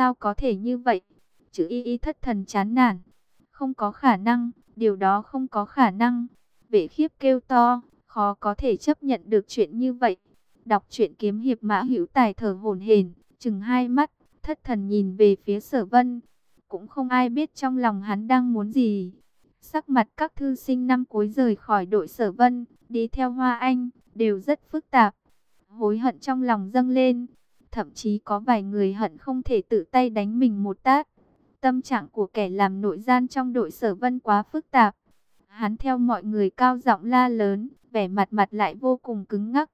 Sao có thể như vậy? Chữ y y thất thần chán nản. Không có khả năng, điều đó không có khả năng. Vệ khiếp kêu to, khó có thể chấp nhận được chuyện như vậy. Đọc truyện kiếm hiệp mã hữu tài thở hổn hển, chừng hai mắt, thất thần nhìn về phía sở vân. Cũng không ai biết trong lòng hắn đang muốn gì. Sắc mặt các thư sinh năm cuối rời khỏi đội sở vân, đi theo Hoa Anh, đều rất phức tạp. Hối hận trong lòng dâng lên, thậm chí có vài người hận không thể tự tay đánh mình một tát. Tâm trạng của kẻ làm nội gian trong đội sở vân quá phức tạp. Hắn theo mọi người cao giọng la lớn, vẻ mặt mặt lại vô cùng cứng ngắc.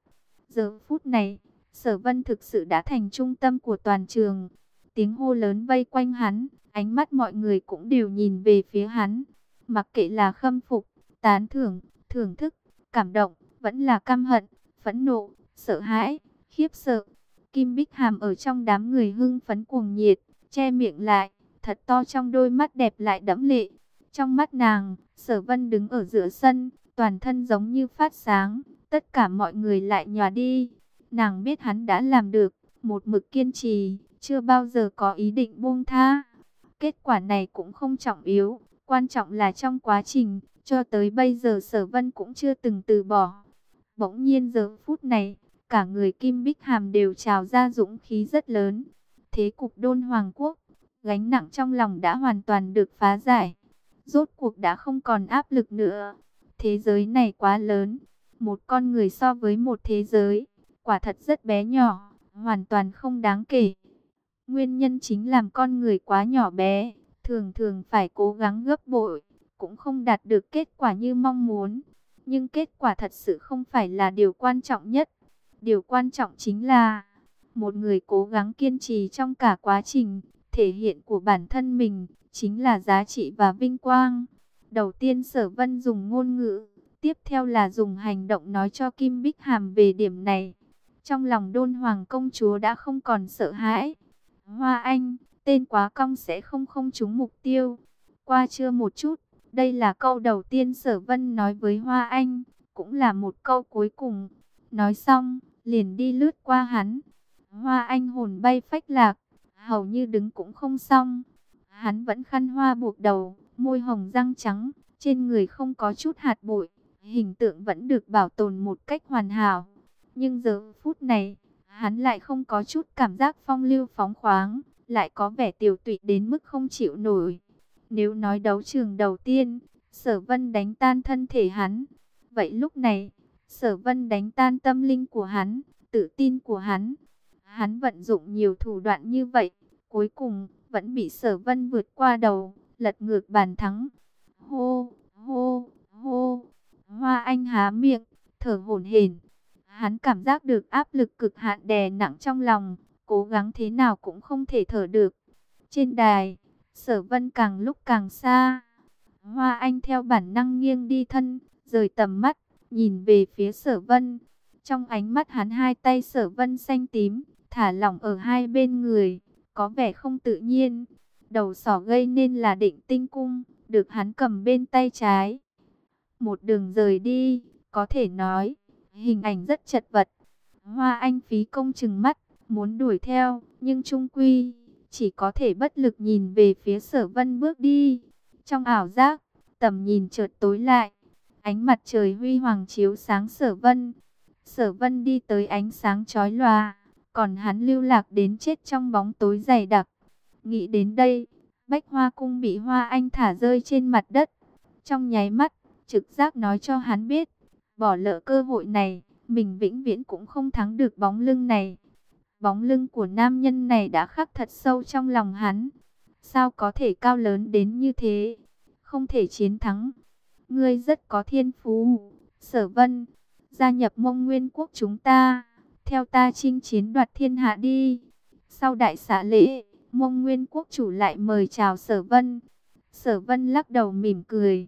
Giờ phút này, sở vân thực sự đã thành trung tâm của toàn trường. Tiếng hô lớn vây quanh hắn, ánh mắt mọi người cũng đều nhìn về phía hắn. Mặc kệ là khâm phục, tán thưởng, thưởng thức, cảm động, vẫn là căm hận, phẫn nộ, sợ hãi, khiếp sợ. Kim Bích Hàm ở trong đám người hưng phấn cuồng nhiệt, che miệng lại, thật to trong đôi mắt đẹp lại đẫm lệ. Trong mắt nàng, sở vân đứng ở giữa sân, toàn thân giống như phát sáng, tất cả mọi người lại nhòa đi. Nàng biết hắn đã làm được, một mực kiên trì, chưa bao giờ có ý định buông tha. Kết quả này cũng không trọng yếu, quan trọng là trong quá trình, cho tới bây giờ sở vân cũng chưa từng từ bỏ. Bỗng nhiên giờ phút này, cả người Kim Bích Hàm đều trào ra dũng khí rất lớn. Thế cục đôn Hoàng Quốc, gánh nặng trong lòng đã hoàn toàn được phá giải. Rốt cuộc đã không còn áp lực nữa. Thế giới này quá lớn, một con người so với một thế giới, quả thật rất bé nhỏ, hoàn toàn không đáng kể. Nguyên nhân chính làm con người quá nhỏ bé, thường thường phải cố gắng gấp bội, cũng không đạt được kết quả như mong muốn. Nhưng kết quả thật sự không phải là điều quan trọng nhất. Điều quan trọng chính là một người cố gắng kiên trì trong cả quá trình, thể hiện của bản thân mình, chính là giá trị và vinh quang. Đầu tiên sở vân dùng ngôn ngữ, tiếp theo là dùng hành động nói cho Kim Bích Hàm về điểm này. Trong lòng đôn hoàng công chúa đã không còn sợ hãi. Hoa Anh, tên quá cong sẽ không không trúng mục tiêu. Qua chưa một chút, đây là câu đầu tiên sở vân nói với Hoa Anh, cũng là một câu cuối cùng. Nói xong, liền đi lướt qua hắn. Hoa Anh hồn bay phách lạc, hầu như đứng cũng không xong. Hắn vẫn khăn hoa buộc đầu, môi hồng răng trắng, trên người không có chút hạt bụi, hình tượng vẫn được bảo tồn một cách hoàn hảo. Nhưng giờ phút này, hắn lại không có chút cảm giác phong lưu phóng khoáng, lại có vẻ tiểu tụy đến mức không chịu nổi. Nếu nói đấu trường đầu tiên, sở vân đánh tan thân thể hắn, vậy lúc này, sở vân đánh tan tâm linh của hắn, tự tin của hắn. Hắn vận dụng nhiều thủ đoạn như vậy, cuối cùng vẫn bị sở vân vượt qua đầu, lật ngược bàn thắng. Hô, hô, hô, hoa anh há miệng, thở hổn hển. Hắn cảm giác được áp lực cực hạn đè nặng trong lòng, cố gắng thế nào cũng không thể thở được. Trên đài, sở vân càng lúc càng xa. Hoa anh theo bản năng nghiêng đi thân, rời tầm mắt, nhìn về phía sở vân. Trong ánh mắt hắn hai tay sở vân xanh tím, thả lỏng ở hai bên người, có vẻ không tự nhiên. Đầu sỏ gây nên là định tinh cung, được hắn cầm bên tay trái. Một đường rời đi, có thể nói, hình ảnh rất chật vật. Hoa anh phí công chừng mắt, muốn đuổi theo, nhưng trung quy, chỉ có thể bất lực nhìn về phía sở vân bước đi. Trong ảo giác, tầm nhìn chợt tối lại, ánh mặt trời huy hoàng chiếu sáng sở vân. Sở vân đi tới ánh sáng chói lòa, còn hắn lưu lạc đến chết trong bóng tối dày đặc. Nghĩ đến đây, bách hoa cung bị hoa anh thả rơi trên mặt đất. Trong nháy mắt, trực giác nói cho hắn biết, bỏ lỡ cơ hội này, mình vĩnh viễn cũng không thắng được bóng lưng này. Bóng lưng của nam nhân này đã khắc thật sâu trong lòng hắn. Sao có thể cao lớn đến như thế? Không thể chiến thắng. Ngươi rất có thiên phú. Sở vân, gia nhập mông nguyên quốc chúng ta. Theo ta chinh chiến đoạt thiên hạ đi. Sau đại xã lễ, mông nguyên quốc chủ lại mời chào sở vân. Sở vân lắc đầu mỉm cười.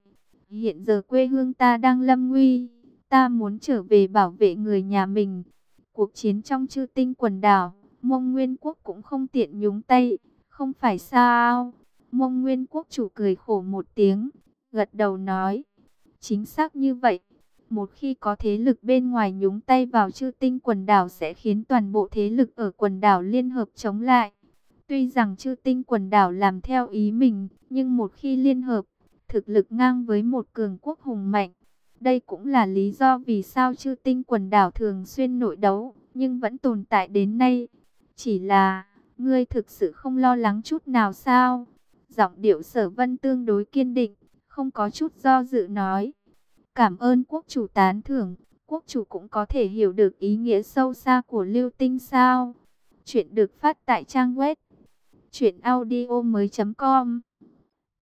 Hiện giờ quê hương ta đang lâm nguy. Ta muốn trở về bảo vệ người nhà mình. Cuộc chiến trong chư tinh quần đảo, mông nguyên quốc cũng không tiện nhúng tay. Không phải sao? Mông nguyên quốc chủ cười khổ một tiếng, gật đầu nói. Chính xác như vậy. Một khi có thế lực bên ngoài nhúng tay vào chư tinh quần đảo sẽ khiến toàn bộ thế lực ở quần đảo liên hợp chống lại. Tuy rằng chư tinh quần đảo làm theo ý mình, nhưng một khi liên hợp, thực lực ngang với một cường quốc hùng mạnh. Đây cũng là lý do vì sao chư tinh quần đảo thường xuyên nội đấu, nhưng vẫn tồn tại đến nay. Chỉ là, ngươi thực sự không lo lắng chút nào sao? Giọng điệu sở vân tương đối kiên định, không có chút do dự nói. Cảm ơn quốc chủ tán thưởng, quốc chủ cũng có thể hiểu được ý nghĩa sâu xa của lưu tinh sao. Chuyện được phát tại trang web chuyểnaudio.com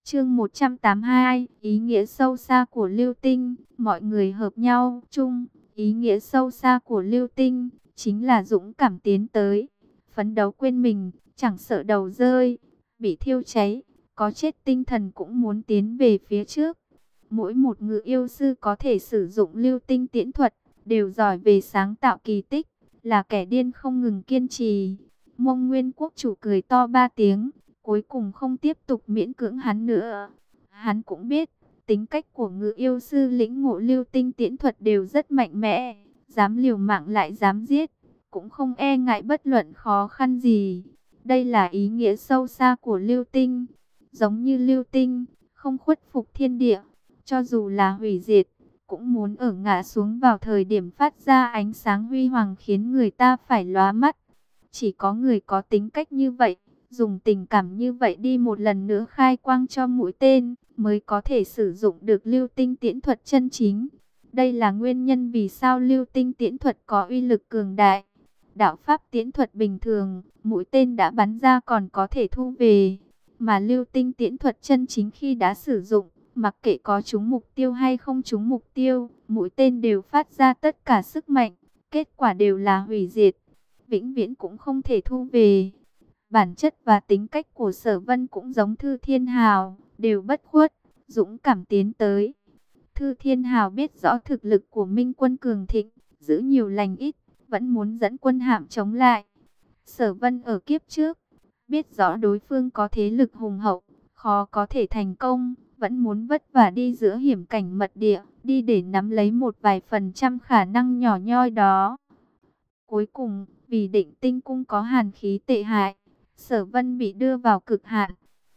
Chương 182, ý nghĩa sâu xa của lưu tinh, mọi người hợp nhau chung, ý nghĩa sâu xa của lưu tinh chính là dũng cảm tiến tới, phấn đấu quên mình, chẳng sợ đầu rơi, bị thiêu cháy, có chết tinh thần cũng muốn tiến về phía trước. Mỗi một ngự yêu sư có thể sử dụng lưu tinh tiễn thuật, đều giỏi về sáng tạo kỳ tích, là kẻ điên không ngừng kiên trì. Mông Nguyên Quốc chủ cười to ba tiếng, cuối cùng không tiếp tục miễn cưỡng hắn nữa. Hắn cũng biết, tính cách của ngự yêu sư lĩnh ngộ lưu tinh tiễn thuật đều rất mạnh mẽ, dám liều mạng lại dám giết, cũng không e ngại bất luận khó khăn gì. Đây là ý nghĩa sâu xa của lưu tinh, giống như lưu tinh, không khuất phục thiên địa, cho dù là hủy diệt, cũng muốn ở ngã xuống vào thời điểm phát ra ánh sáng huy hoàng khiến người ta phải lóa mắt. Chỉ có người có tính cách như vậy, dùng tình cảm như vậy đi một lần nữa khai quang cho mũi tên, mới có thể sử dụng được lưu tinh tiễn thuật chân chính. Đây là nguyên nhân vì sao lưu tinh tiễn thuật có uy lực cường đại. Đạo pháp tiễn thuật bình thường, mũi tên đã bắn ra còn có thể thu về. Mà lưu tinh tiễn thuật chân chính khi đã sử dụng, mặc kệ có trúng mục tiêu hay không trúng mục tiêu, mũi tên đều phát ra tất cả sức mạnh, kết quả đều là hủy diệt, vĩnh viễn cũng không thể thu về. Bản chất và tính cách của sở vân cũng giống Thư Thiên Hào, đều bất khuất, dũng cảm tiến tới. Thư Thiên Hào biết rõ thực lực của Minh quân cường thịnh, giữ nhiều lành ít, vẫn muốn dẫn quân hạm chống lại. Sở vân ở kiếp trước, biết rõ đối phương có thế lực hùng hậu, khó có thể thành công, vẫn muốn vất vả đi giữa hiểm cảnh mật địa, đi để nắm lấy một vài phần trăm khả năng nhỏ nhoi đó. Cuối cùng, vì định tinh cung có hàn khí tệ hại, sở vân bị đưa vào cực hạn.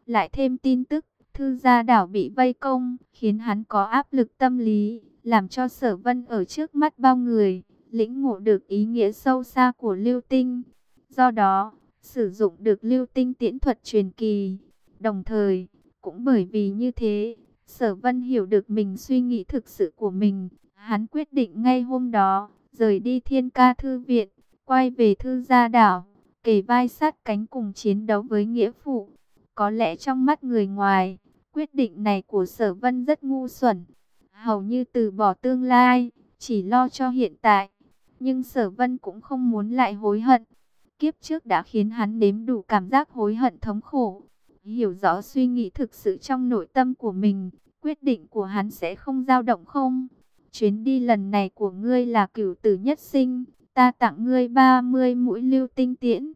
Lại thêm tin tức, thư gia đảo bị vây công, khiến hắn có áp lực tâm lý, làm cho sở vân ở trước mắt bao người, lĩnh ngộ được ý nghĩa sâu xa của lưu tinh. Do đó, sử dụng được lưu tinh tiễn thuật truyền kỳ. Đồng thời, cũng bởi vì như thế, sở vân hiểu được mình suy nghĩ thực sự của mình. Hắn quyết định ngay hôm đó, rời đi thiên ca thư viện, quay về thư gia đảo, kề vai sát cánh cùng chiến đấu với nghĩa phụ. Có lẽ trong mắt người ngoài, quyết định này của sở vân rất ngu xuẩn, hầu như từ bỏ tương lai, chỉ lo cho hiện tại. Nhưng sở vân cũng không muốn lại hối hận. Kiếp trước đã khiến hắn nếm đủ cảm giác hối hận thống khổ. Hiểu rõ suy nghĩ thực sự trong nội tâm của mình, quyết định của hắn sẽ không dao động không. Chuyến đi lần này của ngươi là cửu tử nhất sinh, ta tặng ngươi 30 mũi lưu tinh tiễn.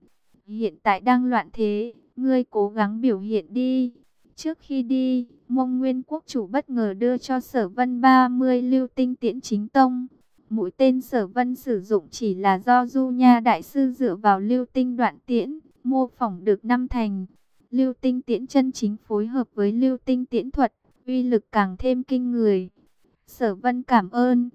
Hiện tại đang loạn thế, ngươi cố gắng biểu hiện đi. Trước khi đi, mông nguyên quốc chủ bất ngờ đưa cho sở vân 30 lưu tinh tiễn chính tông. Mũi tên sở vân sử dụng chỉ là do Du Nha Đại Sư dựa vào lưu tinh đoạn tiễn, mô phỏng được năm thành. Lưu tinh tiễn chân chính phối hợp với lưu tinh tiễn thuật, uy lực càng thêm kinh người. Sở vân cảm ơn.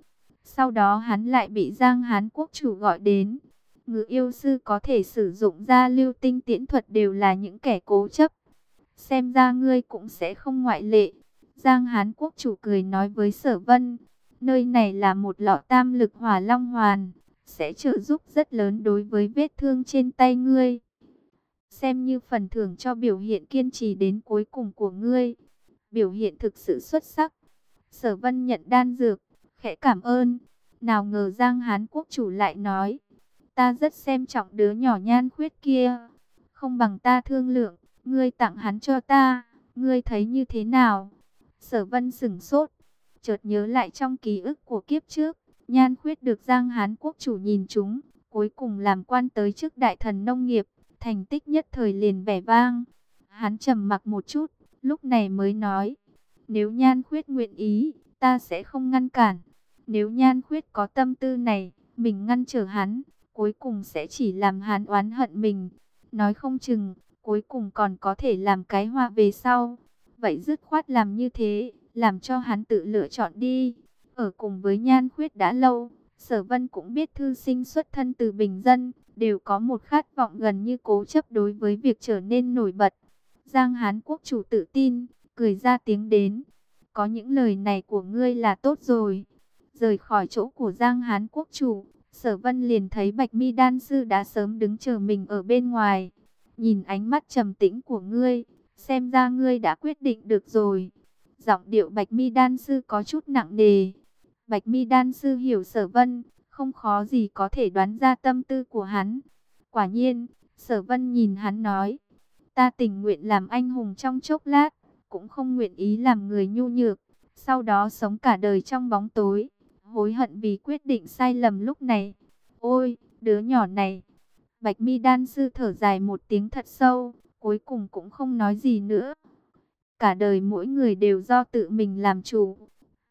Sau đó hắn lại bị Giang Hán quốc chủ gọi đến. Ngự yêu sư có thể sử dụng ra lưu tinh tiễn thuật đều là những kẻ cố chấp. Xem ra ngươi cũng sẽ không ngoại lệ. Giang Hán quốc chủ cười nói với sở vân. Nơi này là một lọ tam lực hỏa long hoàn. Sẽ trợ giúp rất lớn đối với vết thương trên tay ngươi. Xem như phần thưởng cho biểu hiện kiên trì đến cuối cùng của ngươi. Biểu hiện thực sự xuất sắc. Sở vân nhận đan dược. Khẽ cảm ơn. Nào ngờ Giang Hán quốc chủ lại nói. Ta rất xem trọng đứa nhỏ nhan khuyết kia. Không bằng ta thương lượng. Ngươi tặng hắn cho ta. Ngươi thấy như thế nào? Sở vân sửng sốt. Chợt nhớ lại trong ký ức của kiếp trước. Nhan khuyết được Giang Hán quốc chủ nhìn chúng. Cuối cùng làm quan tới chức đại thần nông nghiệp. Thành tích nhất thời liền vẻ vang. Hắn trầm mặc một chút. Lúc này mới nói. Nếu nhan khuyết nguyện ý. Ta sẽ không ngăn cản. Nếu nhan khuyết có tâm tư này, mình ngăn trở hắn, cuối cùng sẽ chỉ làm hắn oán hận mình. Nói không chừng, cuối cùng còn có thể làm cái hoa về sau. Vậy dứt khoát làm như thế, làm cho hắn tự lựa chọn đi. Ở cùng với Nhan Khuyết đã lâu, Sở Vân cũng biết thư sinh xuất thân từ bình dân, đều có một khát vọng gần như cố chấp đối với việc trở nên nổi bật. Giang Hán quốc chủ tự tin, cười ra tiếng đến. Có những lời này của ngươi là tốt rồi. Rời khỏi chỗ của Giang Hán quốc chủ, Sở Vân liền thấy Bạch Mi đan sư đã sớm đứng chờ mình ở bên ngoài. Nhìn ánh mắt trầm tĩnh của ngươi, xem ra ngươi đã quyết định được rồi. Giọng điệu Bạch Mi đan sư có chút nặng nề. Bạch Mi đan sư hiểu Sở Vân, không khó gì có thể đoán ra tâm tư của hắn. Quả nhiên, Sở Vân nhìn hắn nói, ta tình nguyện làm anh hùng trong chốc lát, cũng không nguyện ý làm người nhu nhược, sau đó sống cả đời trong bóng tối, hối hận vì quyết định sai lầm lúc này. Ôi, đứa nhỏ này. Bạch Mi đan sư thở dài một tiếng thật sâu, cuối cùng cũng không nói gì nữa. Cả đời mỗi người đều do tự mình làm chủ.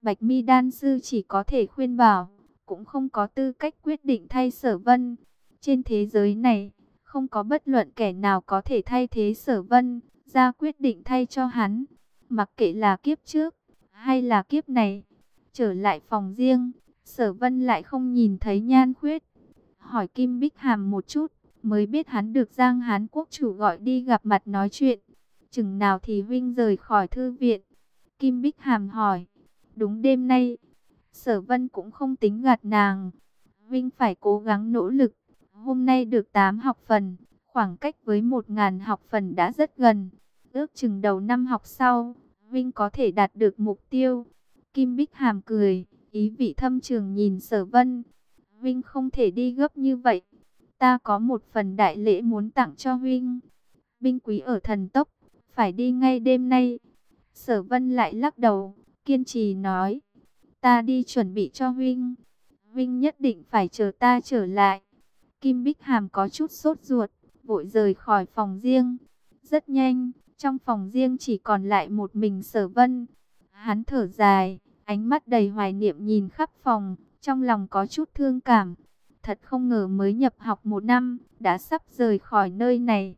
Bạch Mi đan sư chỉ có thể khuyên bảo, cũng không có tư cách quyết định thay Sở Vân. Trên thế giới này, không có bất luận kẻ nào có thể thay thế Sở Vân, ra quyết định thay cho hắn. Mặc kệ là kiếp trước hay là kiếp này, trở lại phòng riêng, Sở Vân lại không nhìn thấy Nhan Khuyết. Hỏi Kim Bích Hàm một chút, mới biết hắn được Giang Hán quốc chủ gọi đi gặp mặt nói chuyện. Chừng nào thì Vinh rời khỏi thư viện? Kim Bích Hàm hỏi. Đúng đêm nay, Sở Vân cũng không tính gạt nàng. Vinh phải cố gắng nỗ lực. Hôm nay được 8 học phần, khoảng cách với 1.000 học phần đã rất gần. Ước chừng đầu năm học sau, Vinh có thể đạt được mục tiêu. Kim Bích Hàm cười, ý vị thâm trường nhìn Sở Vân. Vinh không thể đi gấp như vậy. Ta có một phần đại lễ muốn tặng cho Vinh. Binh quý ở thần tốc, phải đi ngay đêm nay. Sở Vân lại lắc đầu, kiên trì nói. Ta đi chuẩn bị cho huynh, huynh nhất định phải chờ ta trở lại. Kim Bích Hàm có chút sốt ruột, vội rời khỏi phòng riêng. Rất nhanh, trong phòng riêng chỉ còn lại một mình sở vân. Hắn thở dài, ánh mắt đầy hoài niệm nhìn khắp phòng, trong lòng có chút thương cảm. Thật không ngờ mới nhập học một năm, đã sắp rời khỏi nơi này.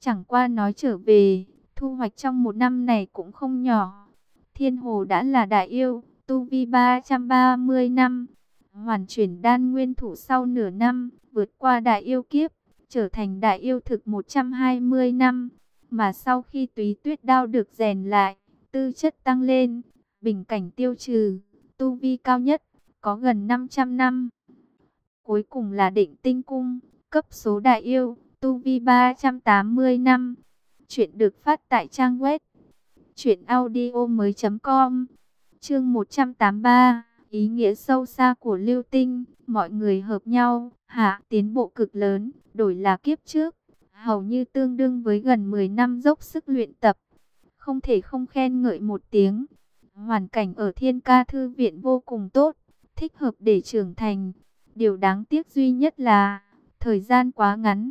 Chẳng qua nói trở về, thu hoạch trong một năm này cũng không nhỏ. Thiên Hồ đã là đại yêu, tu vi 330 năm. Hoàn chuyển đan nguyên thủ sau nửa năm, vượt qua đại yêu kiếp, trở thành đại yêu thực 120 năm. Mà sau khi túy tuyết đao được rèn lại, tư chất tăng lên, bình cảnh tiêu trừ, tu vi cao nhất, có gần 500 năm. Cuối cùng là định tinh cung, cấp số đại yêu, tu vi 380 năm. Chuyện được phát tại trang web truyệnaudiomoi.com. Chương 183, ý nghĩa sâu xa của Lưu Tinh, mọi người hợp nhau, hạ tiến bộ cực lớn, đổi là kiếp trước hầu như tương đương với gần 10 năm dốc sức luyện tập. Không thể không khen ngợi một tiếng. Hoàn cảnh ở Thiên Ca Thư Viện vô cùng tốt, thích hợp để trưởng thành. Điều đáng tiếc duy nhất là, thời gian quá ngắn,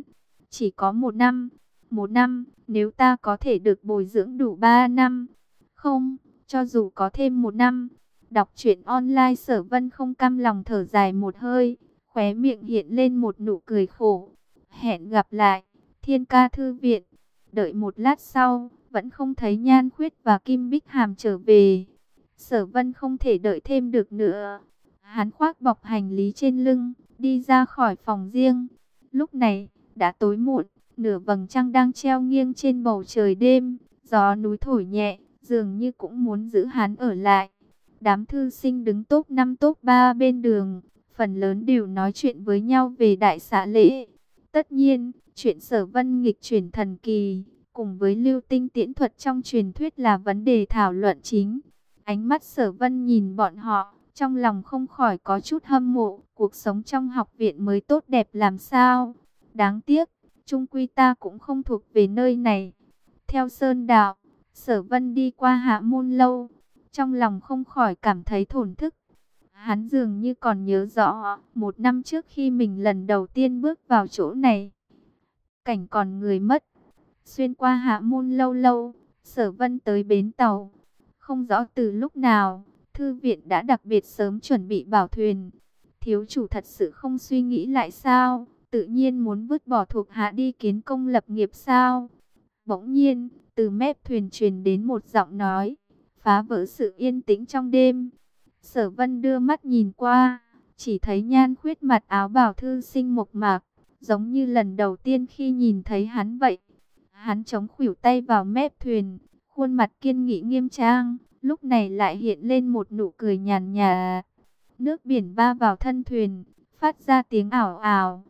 chỉ có một năm. Một năm, nếu ta có thể được bồi dưỡng đủ 3 năm. Không, cho dù có thêm một năm. Đọc truyện online sở vân không cam lòng thở dài một hơi, khóe miệng hiện lên một nụ cười khổ. Hẹn gặp lại. Thiên ca thư viện. Đợi một lát sau, vẫn không thấy Nhan Khuyết và Kim Bích Hàm trở về. Sở Vân không thể đợi thêm được nữa. Hắn khoác bọc hành lý trên lưng, đi ra khỏi phòng riêng. Lúc này, đã tối muộn, nửa vầng trăng đang treo nghiêng trên bầu trời đêm. Gió núi thổi nhẹ, dường như cũng muốn giữ hắn ở lại. Đám thư sinh đứng top 5 top 3 bên đường, phần lớn đều nói chuyện với nhau về đại xã lễ. Tất nhiên, Chuyện sở vân nghịch chuyển thần kỳ, cùng với lưu tinh tiễn thuật trong truyền thuyết là vấn đề thảo luận chính. Ánh mắt sở vân nhìn bọn họ, trong lòng không khỏi có chút hâm mộ, cuộc sống trong học viện mới tốt đẹp làm sao. Đáng tiếc, trung quy ta cũng không thuộc về nơi này. Theo Sơn Đạo, sở vân đi qua hạ môn lâu, trong lòng không khỏi cảm thấy thổn thức. Hắn dường như còn nhớ rõ, một năm trước khi mình lần đầu tiên bước vào chỗ này, cảnh còn người mất. Xuyên qua hạ môn lâu lâu, sở vân tới bến tàu. Không rõ từ lúc nào, thư viện đã đặc biệt sớm chuẩn bị bảo thuyền. Thiếu chủ thật sự không suy nghĩ lại sao, tự nhiên muốn vứt bỏ thuộc hạ đi kiến công lập nghiệp sao. Bỗng nhiên, từ mép thuyền truyền đến một giọng nói, phá vỡ sự yên tĩnh trong đêm. Sở vân đưa mắt nhìn qua, chỉ thấy nhan khuyết mặt áo bảo thư sinh mộc mạc, giống như lần đầu tiên khi nhìn thấy hắn vậy. Hắn chống khuỷu tay vào mép thuyền, khuôn mặt kiên nghị nghiêm trang, lúc này lại hiện lên một nụ cười nhàn nhạt. Nước biển va vào thân thuyền, phát ra tiếng ảo ảo.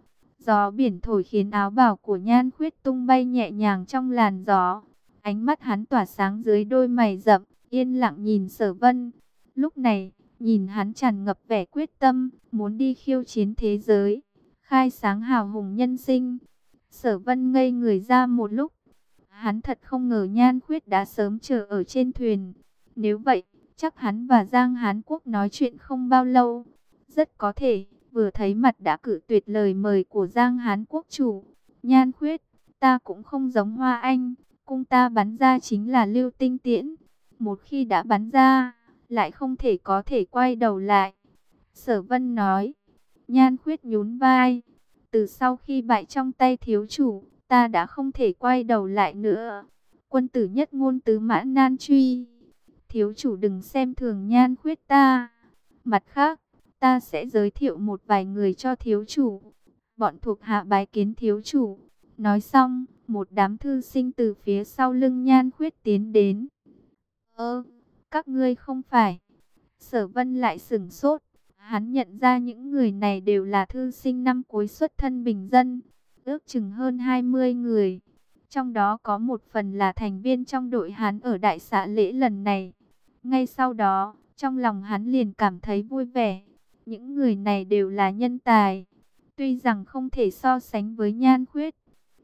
Gió biển thổi khiến áo bào của nhan khuyết tung bay nhẹ nhàng trong làn gió. Ánh mắt hắn tỏa sáng dưới đôi mày rậm, yên lặng nhìn sở vân. Lúc này, nhìn hắn tràn ngập vẻ quyết tâm, muốn đi khiêu chiến thế giới, khai sáng hào hùng nhân sinh. Sở vân ngây người ra một lúc. Hắn thật không ngờ nhan khuyết đã sớm chờ ở trên thuyền. Nếu vậy, chắc hắn và Giang Hán Quốc nói chuyện không bao lâu. Rất có thể, vừa thấy mặt đã cử tuyệt lời mời của Giang Hán Quốc chủ. Nhan khuyết, ta cũng không giống Hoa Anh, cung ta bắn ra chính là lưu tinh tiễn. Một khi đã bắn ra, lại không thể có thể quay đầu lại. Sở Vân nói, Nhan khuyết nhún vai, từ sau khi bại trong tay thiếu chủ, ta đã không thể quay đầu lại nữa. Quân tử nhất ngôn tứ mã nan truy. Thiếu chủ đừng xem thường nhan khuyết ta. Mặt khác, ta sẽ giới thiệu một vài người cho thiếu chủ. Bọn thuộc hạ bái kiến thiếu chủ. Nói xong, một đám thư sinh từ phía sau lưng nhan khuyết tiến đến. Ơ, các ngươi không phải. Sở vân lại sửng sốt. Hắn nhận ra những người này đều là thư sinh năm cuối xuất thân bình dân. Ước chừng hơn 20 người. Trong đó có một phần là thành viên trong đội hắn ở đại xã lễ lần này. Ngay sau đó, trong lòng hắn liền cảm thấy vui vẻ. Những người này đều là nhân tài. Tuy rằng không thể so sánh với nhan khuyết,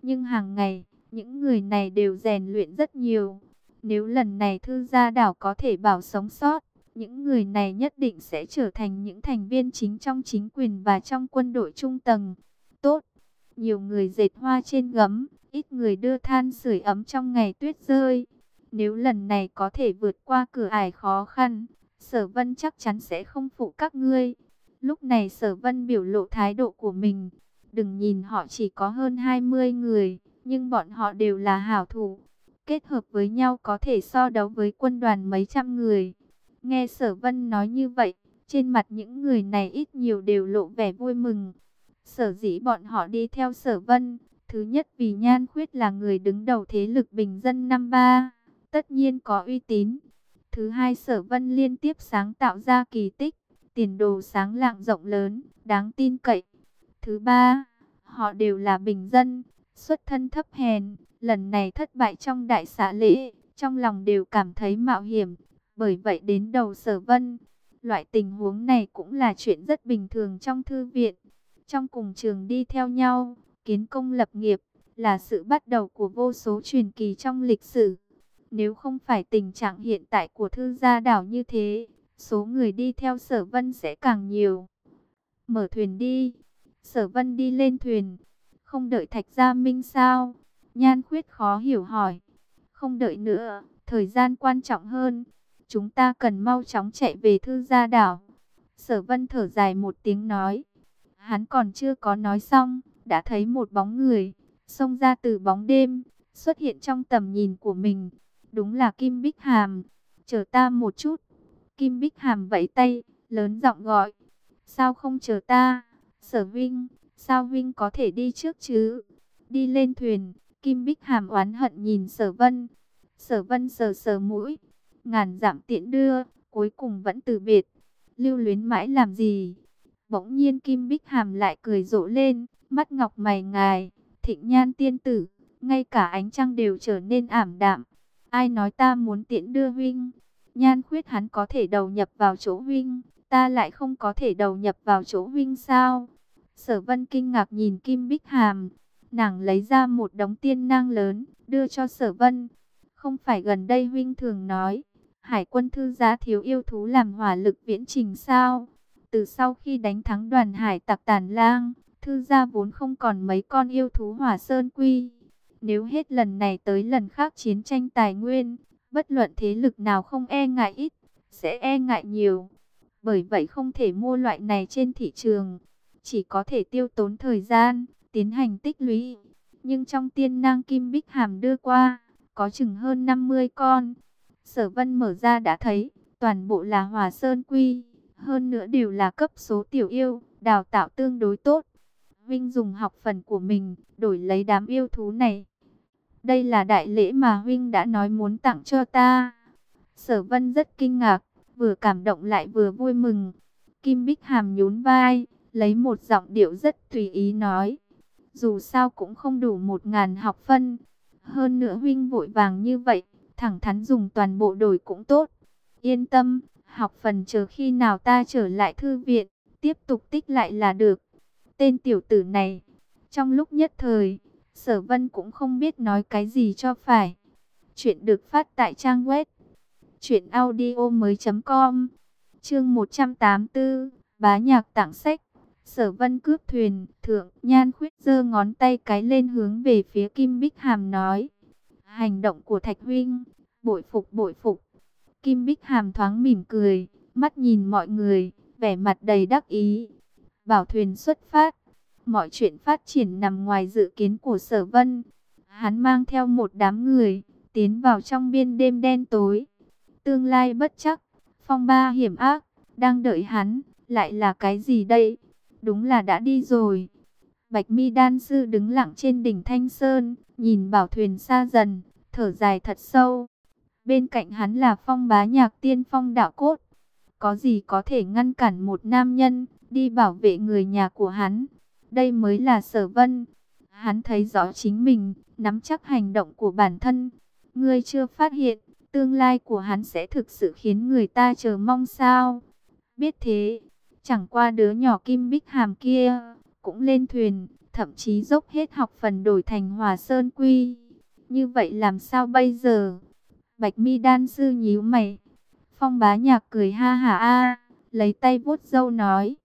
nhưng hàng ngày, những người này đều rèn luyện rất nhiều. Nếu lần này thư gia đảo có thể bảo sống sót, những người này nhất định sẽ trở thành những thành viên chính trong chính quyền và trong quân đội trung tầng. Tốt, nhiều người dệt hoa trên gấm, ít người đưa than sưởi ấm trong ngày tuyết rơi. Nếu lần này có thể vượt qua cửa ải khó khăn, sở vân chắc chắn sẽ không phụ các ngươi. Lúc này sở vân biểu lộ thái độ của mình. Đừng nhìn họ chỉ có hơn 20 người, nhưng bọn họ đều là hảo thủ. Kết hợp với nhau có thể so đấu với quân đoàn mấy trăm người. Nghe sở vân nói như vậy, trên mặt những người này ít nhiều đều lộ vẻ vui mừng. Sở dĩ bọn họ đi theo sở vân, thứ nhất vì Nhan Khuyết là người đứng đầu thế lực bình dân năm ba tất nhiên có uy tín. Thứ hai sở vân liên tiếp sáng tạo ra kỳ tích, tiền đồ sáng lạng rộng lớn, đáng tin cậy. Thứ ba, họ đều là bình dân, xuất thân thấp hèn, lần này thất bại trong đại xã lễ, trong lòng đều cảm thấy mạo hiểm. Bởi vậy đến đầu sở vân, loại tình huống này cũng là chuyện rất bình thường trong thư viện. Trong cùng trường đi theo nhau, kiến công lập nghiệp, là sự bắt đầu của vô số truyền kỳ trong lịch sử. Nếu không phải tình trạng hiện tại của thư gia đảo như thế, số người đi theo sở vân sẽ càng nhiều. Mở thuyền đi. Sở vân đi lên thuyền. Không đợi thạch gia minh sao? Nhan khuyết khó hiểu hỏi. Không đợi nữa, thời gian quan trọng hơn. Chúng ta cần mau chóng chạy về thư gia đảo. Sở vân thở dài một tiếng nói. Hắn còn chưa có nói xong, đã thấy một bóng người, xông ra từ bóng đêm, xuất hiện trong tầm nhìn của mình. Đúng là Kim Bích Hàm. Chờ ta một chút. Kim Bích Hàm vẫy tay, lớn giọng gọi. Sao không chờ ta? Sở Vinh, sao Vinh có thể đi trước chứ? Đi lên thuyền, Kim Bích Hàm oán hận nhìn Sở Vân. Sở Vân sờ sờ mũi, ngàn dặm tiện đưa, cuối cùng vẫn từ biệt. Lưu luyến mãi làm gì? Bỗng nhiên Kim Bích Hàm lại cười rộ lên, mắt ngọc mày ngài, thịnh nhan tiên tử, ngay cả ánh trăng đều trở nên ảm đạm. Ai nói ta muốn tiễn đưa huynh? Nhan khuyết hắn có thể đầu nhập vào chỗ huynh, ta lại không có thể đầu nhập vào chỗ huynh sao? Sở vân kinh ngạc nhìn Kim Bích Hàm, nàng lấy ra một đống tiên năng lớn, đưa cho sở vân. Không phải gần đây huynh thường nói, hải quân thư giá thiếu yêu thú làm hỏa lực viễn trình sao? Từ sau khi đánh thắng đoàn hải tặc tàn lang, thư gia vốn không còn mấy con yêu thú hỏa sơn quy. Nếu hết lần này tới lần khác chiến tranh tài nguyên, bất luận thế lực nào không e ngại ít, sẽ e ngại nhiều. Bởi vậy không thể mua loại này trên thị trường, chỉ có thể tiêu tốn thời gian, tiến hành tích lũy. nhưng trong tiên nang kim bích hàm đưa qua, có chừng hơn 50 con. Sở vân mở ra đã thấy, toàn bộ là hòa sơn quy, hơn nữa đều là cấp số tiểu yêu, đào tạo tương đối tốt. Vinh dùng học phần của mình, đổi lấy đám yêu thú này. Đây là đại lễ mà Huynh đã nói muốn tặng cho ta. Sở vân rất kinh ngạc, vừa cảm động lại vừa vui mừng. Kim Bích Hàm nhún vai, lấy một giọng điệu rất tùy ý nói. Dù sao cũng không đủ một ngàn học phân. Hơn nữa huynh vội vàng như vậy, thẳng thắn dùng toàn bộ đổi cũng tốt. Yên tâm, học phần chờ khi nào ta trở lại thư viện, tiếp tục tích lại là được. Tên tiểu tử này, trong lúc nhất thời, sở vân cũng không biết nói cái gì cho phải. Chuyện được phát tại trang web chuyệnaudio mới.com Chương 184 Bá nhạc tặng sách Sở vân cướp thuyền, thượng, nhan khuyết giơ ngón tay cái lên hướng về phía Kim Bích Hàm nói. Hành động của Thạch Huynh, bội phục bội phục. Kim Bích Hàm thoáng mỉm cười, mắt nhìn mọi người, vẻ mặt đầy đắc ý. Bảo thuyền xuất phát, mọi chuyện phát triển nằm ngoài dự kiến của sở vân. Hắn mang theo một đám người, tiến vào trong biên đêm đen tối. Tương lai bất chắc, phong ba hiểm ác, đang đợi hắn, lại là cái gì đây? Đúng là đã đi rồi. Bạch mi đan sư đứng lặng trên đỉnh Thanh Sơn, nhìn bảo thuyền xa dần, thở dài thật sâu. Bên cạnh hắn là phong bá nhạc tiên phong đạo cốt. Có gì có thể ngăn cản một nam nhân, đi bảo vệ người nhà của hắn. Đây mới là sở vân. Hắn thấy rõ chính mình, nắm chắc hành động của bản thân. Ngươi chưa phát hiện, tương lai của hắn sẽ thực sự khiến người ta chờ mong sao. Biết thế, chẳng qua đứa nhỏ kim bích hàm kia, cũng lên thuyền, thậm chí dốc hết học phần đổi thành hòa sơn quy. Như vậy làm sao bây giờ? Bạch mi đan sư nhíu mày. Phong bá nhạc cười ha ha a, lấy tay vuốt dâu nói.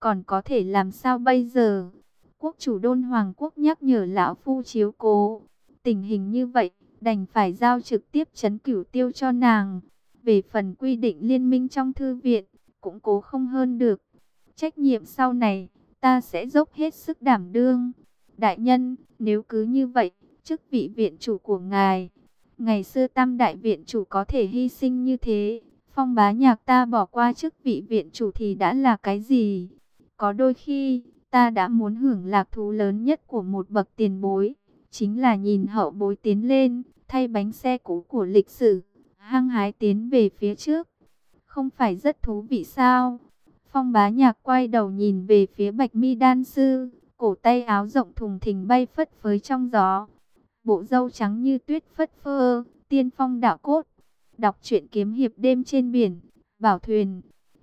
Còn có thể làm sao bây giờ? Quốc chủ đôn hoàng quốc nhắc nhở lão phu chiếu cố. Tình hình như vậy, đành phải giao trực tiếp chấn cửu tiêu cho nàng. Về phần quy định liên minh trong thư viện, cũng cố không hơn được. Trách nhiệm sau này, ta sẽ dốc hết sức đảm đương. Đại nhân, nếu cứ như vậy, chức vị viện chủ của ngài, ngày xưa tam đại viện chủ có thể hy sinh như thế, phong bá nhạc ta bỏ qua chức vị viện chủ thì đã là cái gì? Có đôi khi, ta đã muốn hưởng lạc thú lớn nhất của một bậc tiền bối, chính là nhìn hậu bối tiến lên, thay bánh xe cũ của lịch sử, hăng hái tiến về phía trước. Không phải rất thú vị sao? Phong bá nhạc quay đầu nhìn về phía bạch mi đan sư, cổ tay áo rộng thùng thình bay phất phới trong gió. Bộ râu trắng như tuyết phất phơ, tiên phong đạo cốt. Đọc truyện kiếm hiệp đêm trên biển, bảo thuyền,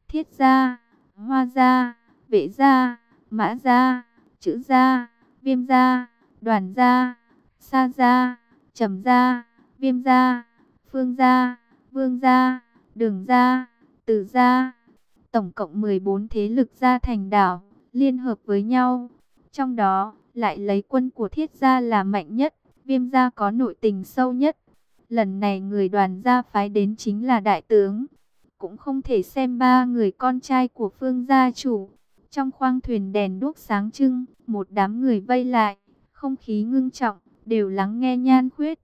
thiết gia, hoa gia, vệ gia, mã gia, chữ gia, viêm gia, đoàn gia, sa gia, trầm gia, viêm gia, phương gia, vương gia, đường gia, từ gia. Tổng cộng 14 thế lực gia thành đảo, liên hợp với nhau. Trong đó, lại lấy quân của thiết gia là mạnh nhất, viêm gia có nội tình sâu nhất. Lần này người đoàn gia phái đến chính là đại tướng. Cũng không thể xem ba người con trai của phương gia chủ. Trong khoang thuyền đèn đuốc sáng trưng, một đám người vây lại, không khí ngưng trọng, đều lắng nghe nhan khuyết.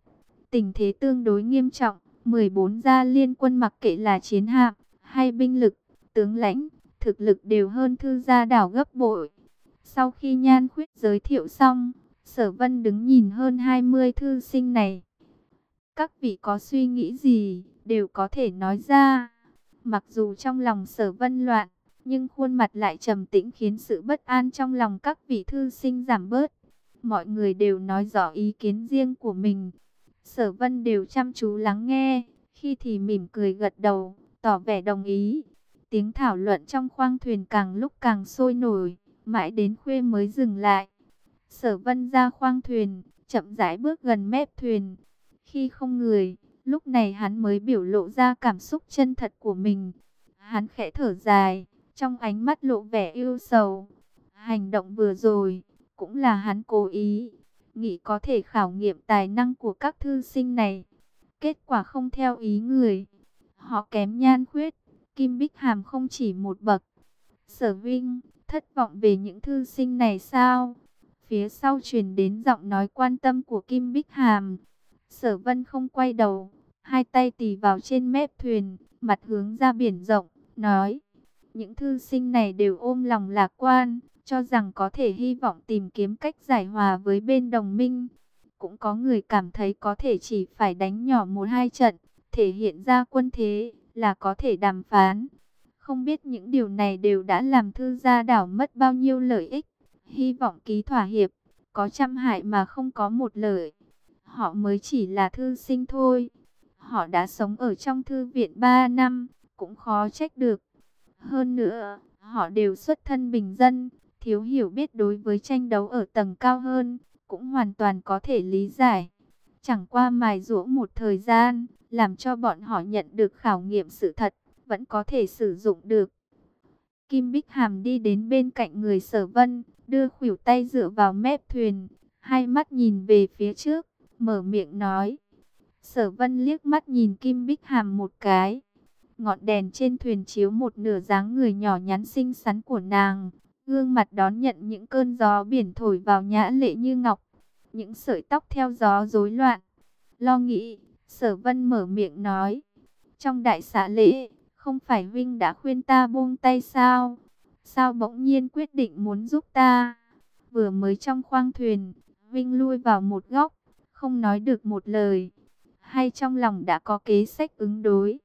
Tình thế tương đối nghiêm trọng, 14 gia liên quân mặc kệ là chiến hạm hay binh lực, tướng lãnh, thực lực đều hơn thư gia đảo gấp bội. Sau khi nhan khuyết giới thiệu xong, sở vân đứng nhìn hơn 20 thư sinh này. Các vị có suy nghĩ gì, đều có thể nói ra. Mặc dù trong lòng sở vân loạn, nhưng khuôn mặt lại trầm tĩnh khiến sự bất an trong lòng các vị thư sinh giảm bớt. Mọi người đều nói rõ ý kiến riêng của mình. Sở vân đều chăm chú lắng nghe, khi thì mỉm cười gật đầu, tỏ vẻ đồng ý. Tiếng thảo luận trong khoang thuyền càng lúc càng sôi nổi, mãi đến khuya mới dừng lại. Sở vân ra khoang thuyền, chậm rãi bước gần mép thuyền. Khi không người, lúc này hắn mới biểu lộ ra cảm xúc chân thật của mình. Hắn khẽ thở dài, trong ánh mắt lộ vẻ yêu sầu. Hành động vừa rồi, cũng là hắn cố ý, nghĩ có thể khảo nghiệm tài năng của các thư sinh này. Kết quả không theo ý người. Họ kém nhan khuyết, Kim Bích Hàm không chỉ một bậc. Sở Vinh, thất vọng về những thư sinh này sao? phía sau truyền đến giọng nói quan tâm của Kim Bích Hàm. Sở Vân không quay đầu, hai tay tì vào trên mép thuyền, mặt hướng ra biển rộng, nói: "Những thư sinh này đều ôm lòng lạc quan, cho rằng có thể hy vọng tìm kiếm cách giải hòa với bên đồng minh. Cũng có người cảm thấy có thể chỉ phải đánh nhỏ một hai trận, thể hiện ra quân thế là có thể đàm phán. Không biết những điều này đều đã làm thư gia đảo mất bao nhiêu lợi ích. Hy vọng ký thỏa hiệp, có trăm hại mà không có một lợi. Họ mới chỉ là thư sinh thôi. Họ đã sống ở trong thư viện 3 năm, cũng khó trách được. Hơn nữa, họ đều xuất thân bình dân, thiếu hiểu biết đối với tranh đấu ở tầng cao hơn, cũng hoàn toàn có thể lý giải. Chẳng qua mài rũa một thời gian, làm cho bọn họ nhận được khảo nghiệm sự thật, vẫn có thể sử dụng được. Kim Bích Hàm đi đến bên cạnh người sở vân, đưa khuỷu tay dựa vào mép thuyền, hai mắt nhìn về phía trước, mở miệng nói. Sở vân liếc mắt nhìn Kim Bích Hàm một cái. Ngọn đèn trên thuyền chiếu một nửa dáng người nhỏ nhắn xinh xắn của nàng. Gương mặt đón nhận những cơn gió biển thổi vào nhã lệ như ngọc. Những sợi tóc theo gió rối loạn. Lo nghĩ, sở vân mở miệng nói. Trong đại xã lễ, không phải Vinh đã khuyên ta buông tay sao? Sao bỗng nhiên quyết định muốn giúp ta? Vừa mới trong khoang thuyền, Vinh lui vào một góc, không nói được một lời. Hay trong lòng đã có kế sách ứng đối?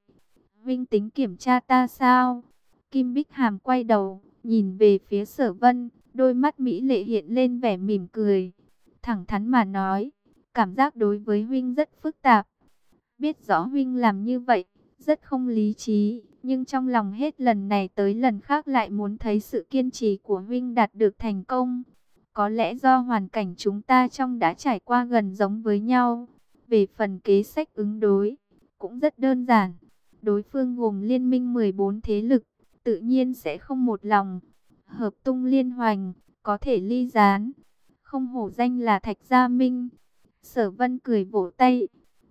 Vinh tính kiểm tra ta sao? Kim Bích Hàm quay đầu, nhìn về phía sở vân, đôi mắt Mỹ lệ hiện lên vẻ mỉm cười. Thẳng thắn mà nói, cảm giác đối với Huynh rất phức tạp. Biết rõ Huynh làm như vậy, rất không lý trí, nhưng trong lòng hết lần này tới lần khác lại muốn thấy sự kiên trì của Huynh đạt được thành công. Có lẽ do hoàn cảnh chúng ta trong đã trải qua gần giống với nhau. Về phần kế sách ứng đối, cũng rất đơn giản. Đối phương gồm liên minh 14 thế lực, tự nhiên sẽ không một lòng. Hợp tung liên hoành, có thể ly gián. Không hổ danh là Thạch Gia Minh. Sở Vân cười vỗ tay.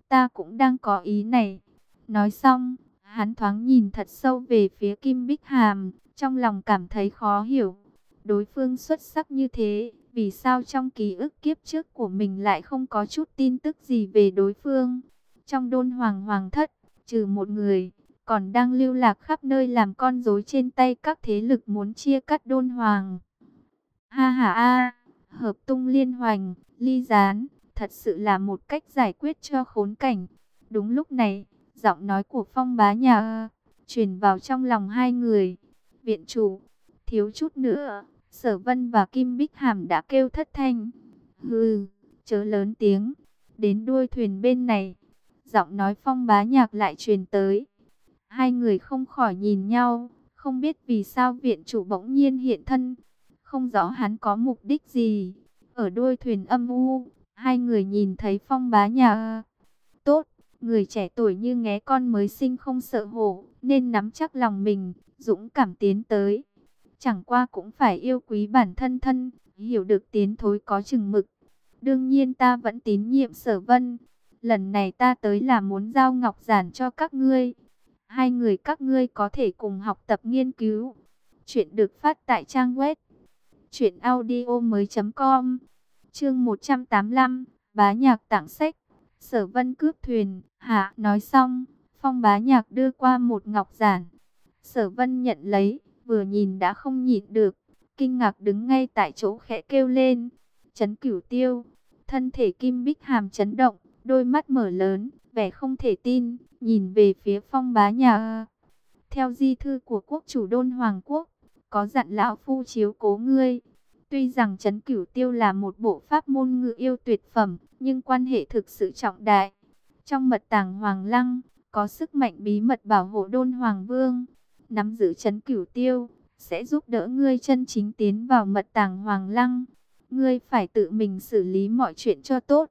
Ta cũng đang có ý này. Nói xong, hắn thoáng nhìn thật sâu về phía Kim Bích Hàm, trong lòng cảm thấy khó hiểu. Đối phương xuất sắc như thế, vì sao trong ký ức kiếp trước của mình lại không có chút tin tức gì về đối phương? Trong đôn hoàng hoàng thất, trừ một người, còn đang lưu lạc khắp nơi làm con rối trên tay các thế lực muốn chia cắt đôn hoàng. Ha ha a, hợp tung liên hoành, ly gián, thật sự là một cách giải quyết cho khốn cảnh. Đúng lúc này, giọng nói của phong bá nhà truyền vào trong lòng hai người. Viện chủ, thiếu chút nữa, sở vân và Kim Bích Hàm đã kêu thất thanh. Hừ, chớ lớn tiếng, đến đuôi thuyền bên này. Giọng nói phong bá nhạc lại truyền tới. Hai người không khỏi nhìn nhau, không biết vì sao viện chủ bỗng nhiên hiện thân. Không rõ hắn có mục đích gì. Ở đuôi thuyền âm u, hai người nhìn thấy phong bá nhà. Tốt, người trẻ tuổi như nghé con mới sinh không sợ hổ, nên nắm chắc lòng mình, dũng cảm tiến tới. Chẳng qua cũng phải yêu quý bản thân thân, hiểu được tiến thối có chừng mực. Đương nhiên ta vẫn tín nhiệm sở vân. Lần này ta tới là muốn giao ngọc giản cho các ngươi. Hai người các ngươi có thể cùng học tập nghiên cứu. Chuyện được phát tại trang web. truyệnaudio mới.com Chương 185. Bá nhạc tặng sách. Sở vân cướp thuyền. Hạ, nói xong. Phong bá nhạc đưa qua một ngọc giản. Sở vân nhận lấy. Vừa nhìn đã không nhịn được. Kinh ngạc đứng ngay tại chỗ khẽ kêu lên. Chấn cửu tiêu. Thân thể kim bích hàm chấn động đôi mắt mở lớn, vẻ không thể tin, nhìn về phía phong bá nhà. Theo di thư của quốc chủ đôn Hoàng Quốc, có dặn lão phu chiếu cố ngươi. Tuy rằng chấn cửu tiêu là một bộ pháp môn ngự yêu tuyệt phẩm, nhưng quan hệ thực sự trọng đại. Trong mật tàng Hoàng Lăng, có sức mạnh bí mật bảo hộ đôn Hoàng Vương. Nắm giữ chấn cửu tiêu, sẽ giúp đỡ ngươi chân chính tiến vào mật tàng Hoàng Lăng. Ngươi phải tự mình xử lý mọi chuyện cho tốt.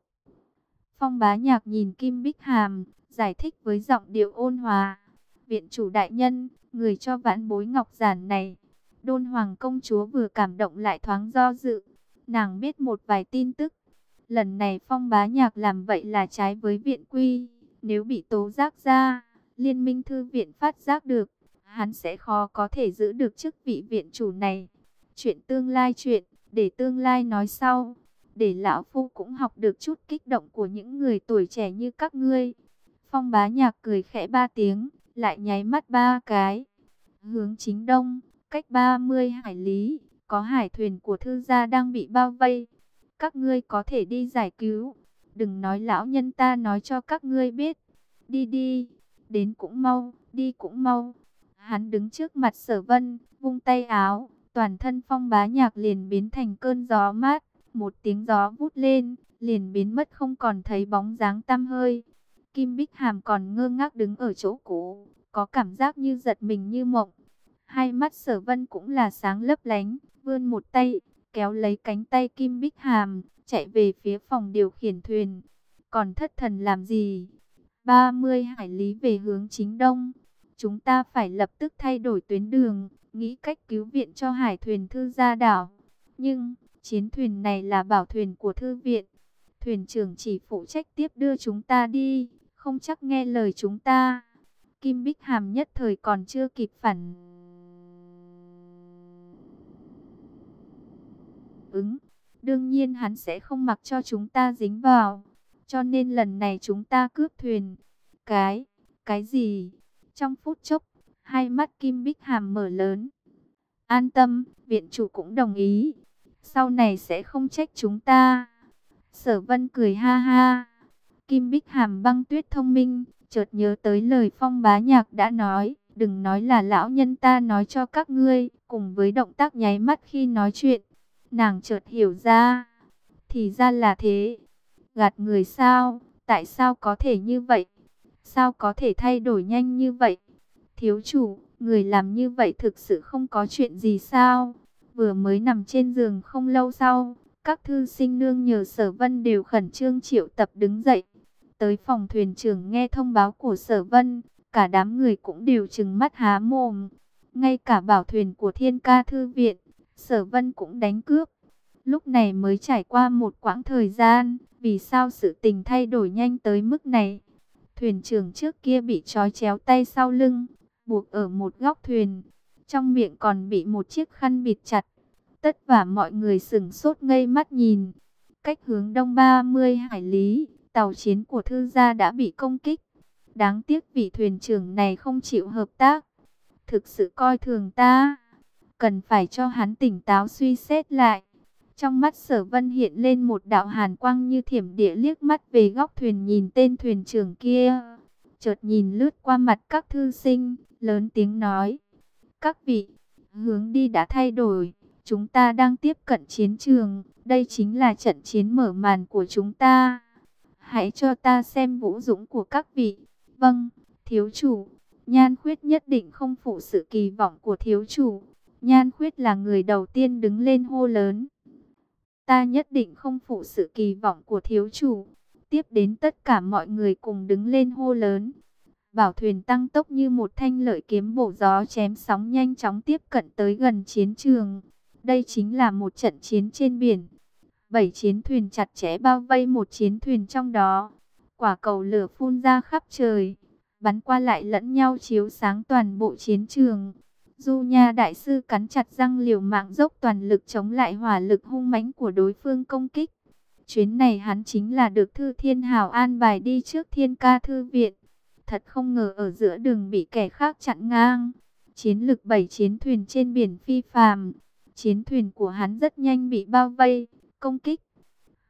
Phong bá nhạc nhìn Kim Bích Hàm, giải thích với giọng điệu ôn hòa. Viện chủ đại nhân, người cho vãn bối ngọc giản này. Đôn Hoàng công chúa vừa cảm động lại thoáng do dự. Nàng biết một vài tin tức. Lần này phong bá nhạc làm vậy là trái với viện quy. Nếu bị tố giác ra, liên minh thư viện phát giác được, hắn sẽ khó có thể giữ được chức vị viện chủ này. Chuyện tương lai chuyện, để tương lai nói sau, để lão phu cũng học được chút kích động của những người tuổi trẻ như các ngươi. Phong bá nhạc cười khẽ ba tiếng, lại nháy mắt ba cái. Hướng chính đông, cách 30 hải lý, có hải thuyền của thư gia đang bị bao vây. Các ngươi có thể đi giải cứu. Đừng nói lão nhân ta nói cho các ngươi biết. Đi đi, đến cũng mau, đi cũng mau. Hắn đứng trước mặt sở vân, vung tay áo, toàn thân phong bá nhạc liền biến thành cơn gió mát. Một tiếng gió vút lên, liền biến mất không còn thấy bóng dáng tăm hơi. Kim Bích Hàm còn ngơ ngác đứng ở chỗ cũ, có cảm giác như giật mình như mộng. Hai mắt sở vân cũng là sáng lấp lánh, vươn một tay, kéo lấy cánh tay Kim Bích Hàm, chạy về phía phòng điều khiển thuyền. Còn thất thần làm gì? 30 hải lý về hướng chính đông. Chúng ta phải lập tức thay đổi tuyến đường, nghĩ cách cứu viện cho hải thuyền thư gia đảo. Nhưng, chiến thuyền này là bảo thuyền của thư viện. Thuyền trưởng chỉ phụ trách tiếp đưa chúng ta đi, không chắc nghe lời chúng ta. Kim Bích Hàm nhất thời còn chưa kịp phản ứng. Đương nhiên hắn sẽ không mặc cho chúng ta dính vào. Cho nên lần này chúng ta cướp thuyền. Cái, cái gì? Trong phút chốc, hai mắt Kim Bích Hàm mở lớn. An tâm, viện chủ cũng đồng ý. Sau này sẽ không trách chúng ta. Sở vân cười ha ha. Kim Bích Hàm băng tuyết thông minh, chợt nhớ tới lời phong bá nhạc đã nói. Đừng nói là lão nhân ta nói cho các ngươi, cùng với động tác nháy mắt khi nói chuyện. Nàng chợt hiểu ra, thì ra là thế. Gạt người sao, tại sao có thể như vậy? Sao có thể thay đổi nhanh như vậy? Thiếu chủ, người làm như vậy thực sự không có chuyện gì sao? Vừa mới nằm trên giường không lâu sau, các thư sinh nương nhờ sở vân đều khẩn trương triệu tập đứng dậy. Tới phòng thuyền trưởng nghe thông báo của sở vân, cả đám người cũng đều trừng mắt há mồm. Ngay cả bảo thuyền của thiên ca thư viện, sở vân cũng đánh cướp. Lúc này mới trải qua một quãng thời gian, vì sao sự tình thay đổi nhanh tới mức này? Thuyền trưởng trước kia bị trói chéo tay sau lưng, buộc ở một góc thuyền, trong miệng còn bị một chiếc khăn bịt chặt. Tất cả mọi người sửng sốt ngây mắt nhìn. Cách hướng đông 30 hải lý, tàu chiến của thư gia đã bị công kích. Đáng tiếc vị thuyền trưởng này không chịu hợp tác. Thực sự coi thường ta. Cần phải cho hắn tỉnh táo suy xét lại. Trong mắt sở vân hiện lên một đạo hàn quang như thiểm địa liếc mắt về góc thuyền nhìn tên thuyền trưởng kia. Chợt nhìn lướt qua mặt các thư sinh, lớn tiếng nói. Các vị, hướng đi đã thay đổi, chúng ta đang tiếp cận chiến trường, đây chính là trận chiến mở màn của chúng ta. Hãy cho ta xem vũ dũng của các vị. Vâng, thiếu chủ, nhan khuyết nhất định không phụ sự kỳ vọng của thiếu chủ. Nhan khuyết là người đầu tiên đứng lên hô lớn. Ta nhất định không phụ sự kỳ vọng của thiếu chủ. Tiếp đến tất cả mọi người cùng đứng lên hô lớn. Bảo thuyền tăng tốc như một thanh lợi kiếm bổ gió chém sóng nhanh chóng tiếp cận tới gần chiến trường. Đây chính là một trận chiến trên biển. Bảy chiến thuyền chặt chẽ bao vây một chiến thuyền trong đó. Quả cầu lửa phun ra khắp trời, bắn qua lại lẫn nhau chiếu sáng toàn bộ chiến trường. Du Nha Đại Sư cắn chặt răng liều mạng dốc toàn lực chống lại hỏa lực hung mãnh của đối phương công kích. Chuyến này hắn chính là được Thư Thiên Hào an bài đi trước Thiên Ca Thư Viện. Thật không ngờ ở giữa đường bị kẻ khác chặn ngang. Chiến lực bảy chiến thuyền trên biển phi phàm. Chiến thuyền của hắn rất nhanh bị bao vây, công kích.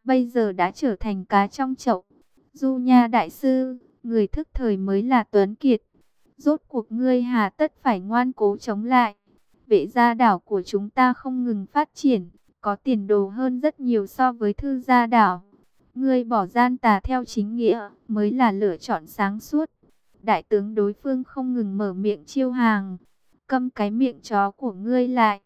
Bây giờ đã trở thành cá trong chậu. Du Nha Đại Sư, người thức thời mới là Tuấn Kiệt. Rốt cuộc ngươi hà tất phải ngoan cố chống lại. Vệ gia đảo của chúng ta không ngừng phát triển, có tiền đồ hơn rất nhiều so với thư gia đảo. Ngươi bỏ gian tà theo chính nghĩa mới là lựa chọn sáng suốt. Đại tướng đối phương không ngừng mở miệng chiêu hàng. Câm cái miệng chó của ngươi lại.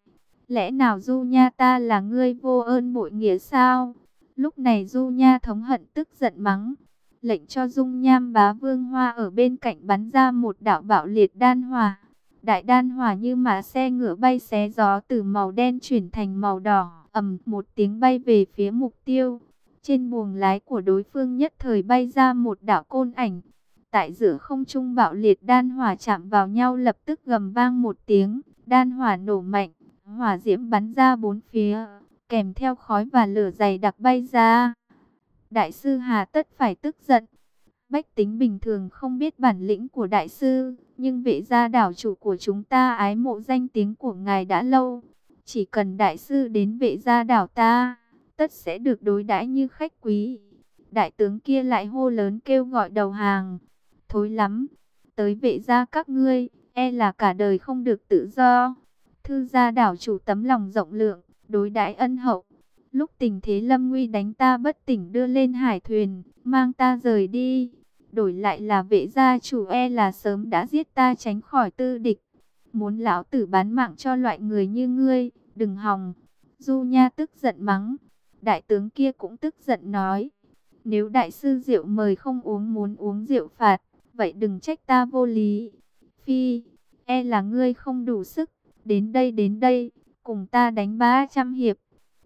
Lẽ nào Du Nha ta là ngươi vô ơn bội nghĩa sao? Lúc này Du Nha thống hận tức giận mắng lệnh cho dung nham bá vương hoa ở bên cạnh bắn ra một đạo bạo liệt đan hòa. Đại đan hòa như mà xe ngựa bay xé gió từ màu đen chuyển thành màu đỏ, ầm một tiếng bay về phía mục tiêu. Trên buồng lái của đối phương nhất thời bay ra một đạo côn ảnh. Tại giữa không trung bạo liệt đan hỏa chạm vào nhau lập tức gầm vang một tiếng, đan hỏa nổ mạnh, hỏa diễm bắn ra bốn phía, kèm theo khói và lửa dày đặc bay ra. Đại sư Hà tất phải tức giận. Bách tính bình thường không biết bản lĩnh của đại sư, nhưng vệ gia đảo chủ của chúng ta ái mộ danh tiếng của ngài đã lâu. Chỉ cần đại sư đến vệ gia đảo ta, tất sẽ được đối đãi như khách quý. Đại tướng kia lại hô lớn kêu gọi đầu hàng. Thối lắm, tới vệ gia các ngươi, e là cả đời không được tự do. Thư gia đảo chủ tấm lòng rộng lượng, đối đãi ân hậu. Lúc tình thế lâm nguy đánh ta bất tỉnh đưa lên hải thuyền, mang ta rời đi. Đổi lại là vệ gia chủ e là sớm đã giết ta tránh khỏi tư địch. Muốn lão tử bán mạng cho loại người như ngươi, đừng hòng. Du Nha tức giận mắng. Đại tướng kia cũng tức giận nói. Nếu đại sư rượu mời không uống muốn uống rượu phạt, vậy đừng trách ta vô lý. Phi, e là ngươi không đủ sức, đến đây đến đây, cùng ta đánh 300 hiệp.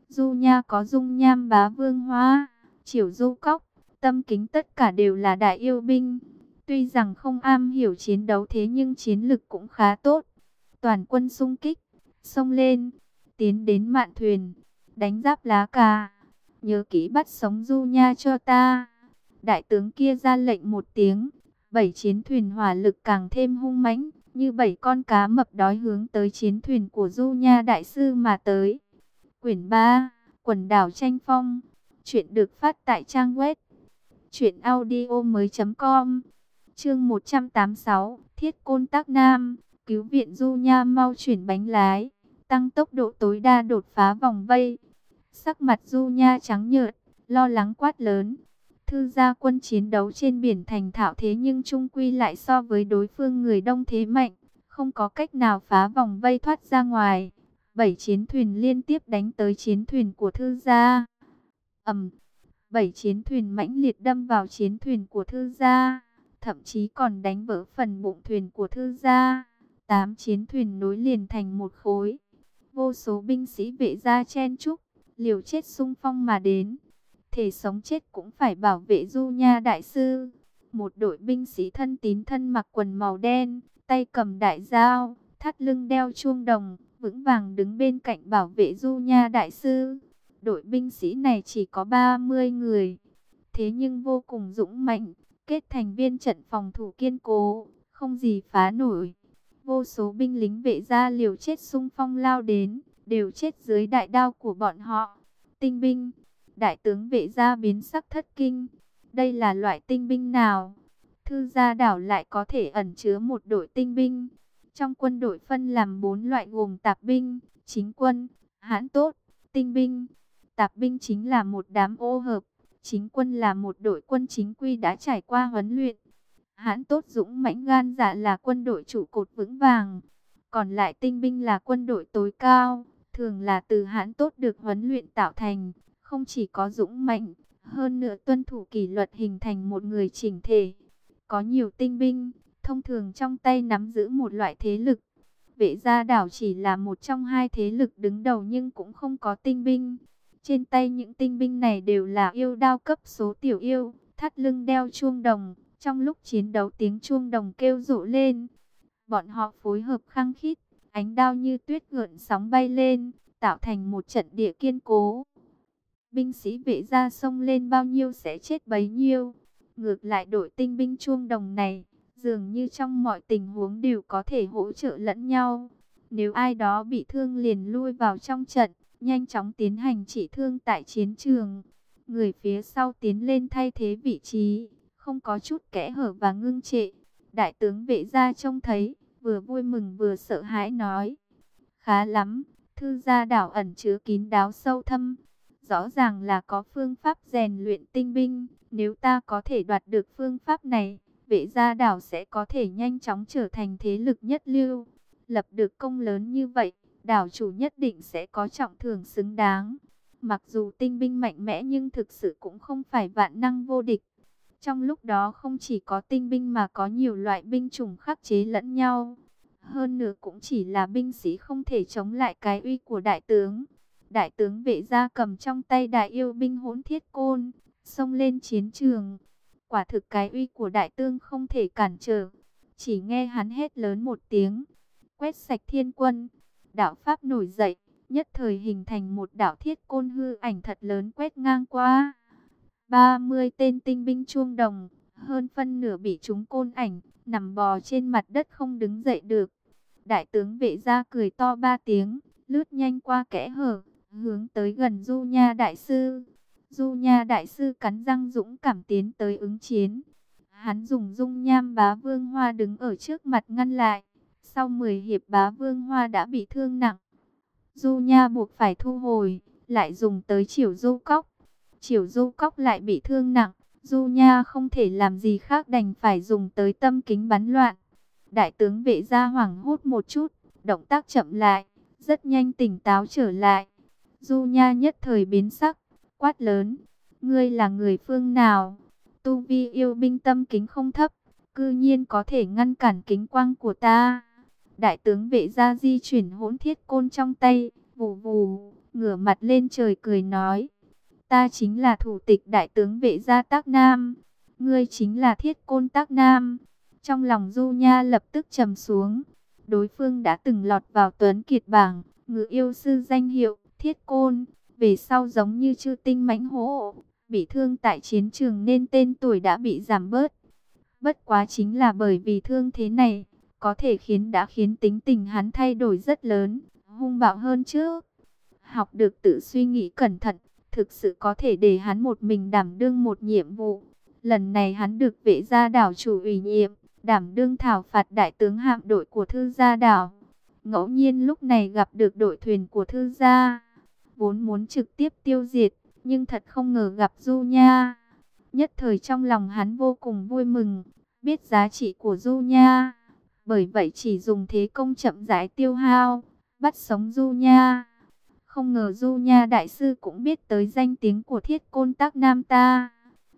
Du Nha có dung nham bá vương hoa, chiều du cóc, tâm kính tất cả đều là đại yêu binh. Tuy rằng không am hiểu chiến đấu thế nhưng chiến lực cũng khá tốt. Toàn quân xung kích, xông lên, tiến đến mạn thuyền, đánh giáp lá cà. Nhớ kỹ bắt sống Du Nha cho ta. Đại tướng kia ra lệnh một tiếng, bảy chiến thuyền hỏa lực càng thêm hung mãnh, như bảy con cá mập đói hướng tới chiến thuyền của Du Nha Đại Sư mà tới. Quyển 3, quần đảo tranh phong, chuyện được phát tại trang web truyệnaudiomoi.com. Chương 186, Thiết Côn Tác Nam, cứu viện Du Nha mau chuyển bánh lái, tăng tốc độ tối đa đột phá vòng vây. Sắc mặt Du Nha trắng nhợt, lo lắng quát lớn. Thư gia quân chiến đấu trên biển thành thạo thế nhưng trung quy lại so với đối phương người đông thế mạnh, không có cách nào phá vòng vây thoát ra ngoài. Bảy chiến thuyền liên tiếp đánh tới chiến thuyền của thư gia. ầm, bảy chiến thuyền mãnh liệt đâm vào chiến thuyền của thư gia, thậm chí còn đánh vỡ phần bụng thuyền của thư gia. Tám chiến thuyền nối liền thành một khối. Vô số binh sĩ vệ gia chen chúc, liều chết sung phong mà đến. Thể sống chết cũng phải bảo vệ Du Nha Đại Sư. Một đội binh sĩ thân tín thân mặc quần màu đen, tay cầm đại dao, thắt lưng đeo chuông đồng, vững vàng đứng bên cạnh bảo vệ Du Nha Đại Sư. Đội binh sĩ này chỉ có 30 người, thế nhưng vô cùng dũng mạnh, kết thành viên trận phòng thủ kiên cố, không gì phá nổi. Vô số binh lính vệ gia liều chết sung phong lao đến, đều chết dưới đại đao của bọn họ. Tinh binh, đại tướng vệ gia biến sắc thất kinh. Đây là loại tinh binh nào? Thư gia đảo lại có thể ẩn chứa một đội tinh binh. Trong quân đội phân làm bốn loại gồm tạp binh, chính quân, hãn tốt, tinh binh. Tạp binh chính là một đám ô hợp, chính quân là một đội quân chính quy đã trải qua huấn luyện. Hãn tốt dũng mãnh gan dạ là quân đội trụ cột vững vàng, còn lại tinh binh là quân đội tối cao, thường là từ hãn tốt được huấn luyện tạo thành, không chỉ có dũng mạnh, hơn nữa tuân thủ kỷ luật hình thành một người chỉnh thể. Có nhiều tinh binh, thông thường trong tay nắm giữ một loại thế lực. Vệ gia đảo chỉ là một trong hai thế lực đứng đầu nhưng cũng không có tinh binh. Trên tay những tinh binh này đều là yêu đao cấp số tiểu yêu, thắt lưng đeo chuông đồng. Trong lúc chiến đấu tiếng chuông đồng kêu rộ lên, bọn họ phối hợp khăng khít, ánh đao như tuyết gợn sóng bay lên, tạo thành một trận địa kiên cố. Binh sĩ vệ ra sông lên bao nhiêu sẽ chết bấy nhiêu. Ngược lại đội tinh binh chuông đồng này, dường như trong mọi tình huống đều có thể hỗ trợ lẫn nhau. Nếu ai đó bị thương liền lui vào trong trận, nhanh chóng tiến hành trị thương tại chiến trường. Người phía sau tiến lên thay thế vị trí, không có chút kẽ hở và ngưng trệ. Đại tướng vệ gia trông thấy, vừa vui mừng vừa sợ hãi nói. Khá lắm, thư gia đảo ẩn chứa kín đáo sâu thâm. Rõ ràng là có phương pháp rèn luyện tinh binh, nếu ta có thể đoạt được phương pháp này, vệ gia đảo sẽ có thể nhanh chóng trở thành thế lực nhất lưu. Lập được công lớn như vậy, đảo chủ nhất định sẽ có trọng thưởng xứng đáng. Mặc dù tinh binh mạnh mẽ nhưng thực sự cũng không phải vạn năng vô địch. Trong lúc đó không chỉ có tinh binh mà có nhiều loại binh chủng khắc chế lẫn nhau. Hơn nữa cũng chỉ là binh sĩ không thể chống lại cái uy của đại tướng. Đại tướng vệ gia cầm trong tay đại yêu binh hỗn thiết côn, xông lên chiến trường. Quả thực cái uy của đại tướng không thể cản trở. Chỉ nghe hắn hét lớn một tiếng, quét sạch thiên quân. Đạo Pháp nổi dậy, nhất thời hình thành một đạo thiết côn hư ảnh thật lớn quét ngang qua. 30 tên tinh binh chuông đồng, hơn phân nửa bị chúng côn ảnh, nằm bò trên mặt đất không đứng dậy được. Đại tướng vệ ra cười to ba tiếng, lướt nhanh qua kẽ hở, hướng tới gần Du Nha Đại Sư. Du Nha Đại Sư cắn răng dũng cảm tiến tới ứng chiến. Hắn dùng dung nham bá vương hoa đứng ở trước mặt ngăn lại. Sau 10 hiệp bá vương hoa đã bị thương nặng. Du Nha buộc phải thu hồi, lại dùng tới chiều du cóc. Chiều du cóc lại bị thương nặng. Du Nha không thể làm gì khác đành phải dùng tới tâm kính bắn loạn. Đại tướng vệ gia hoảng hốt một chút, động tác chậm lại, rất nhanh tỉnh táo trở lại. Du Nha nhất thời biến sắc, quát lớn, ngươi là người phương nào? Tu vi yêu binh tâm kính không thấp, cư nhiên có thể ngăn cản kính quang của ta. Đại tướng vệ gia di chuyển hỗn thiết côn trong tay, vù vù, ngửa mặt lên trời cười nói. Ta chính là thủ tịch đại tướng vệ gia Tác Nam, ngươi chính là thiết côn Tác Nam. Trong lòng Du Nha lập tức trầm xuống, đối phương đã từng lọt vào tuấn kiệt bảng, ngự yêu sư danh hiệu, thiết côn, về sau giống như chư tinh mãnh hổ, bị thương tại chiến trường nên tên tuổi đã bị giảm bớt. Bất quá chính là bởi vì thương thế này, có thể khiến đã khiến tính tình hắn thay đổi rất lớn, hung bạo hơn chứ. Học được tự suy nghĩ cẩn thận, thực sự có thể để hắn một mình đảm đương một nhiệm vụ. Lần này hắn được vệ gia đảo chủ ủy nhiệm, đảm đương thảo phạt đại tướng hạm đội của thư gia đảo. Ngẫu nhiên lúc này gặp được đội thuyền của thư gia, vốn muốn trực tiếp tiêu diệt, nhưng thật không ngờ gặp Du Nha. Nhất thời trong lòng hắn vô cùng vui mừng, biết giá trị của Du Nha. Bởi vậy chỉ dùng thế công chậm rãi tiêu hao, bắt sống Du Nha. Không ngờ Du Nha Đại Sư cũng biết tới danh tiếng của thiết côn tác nam ta.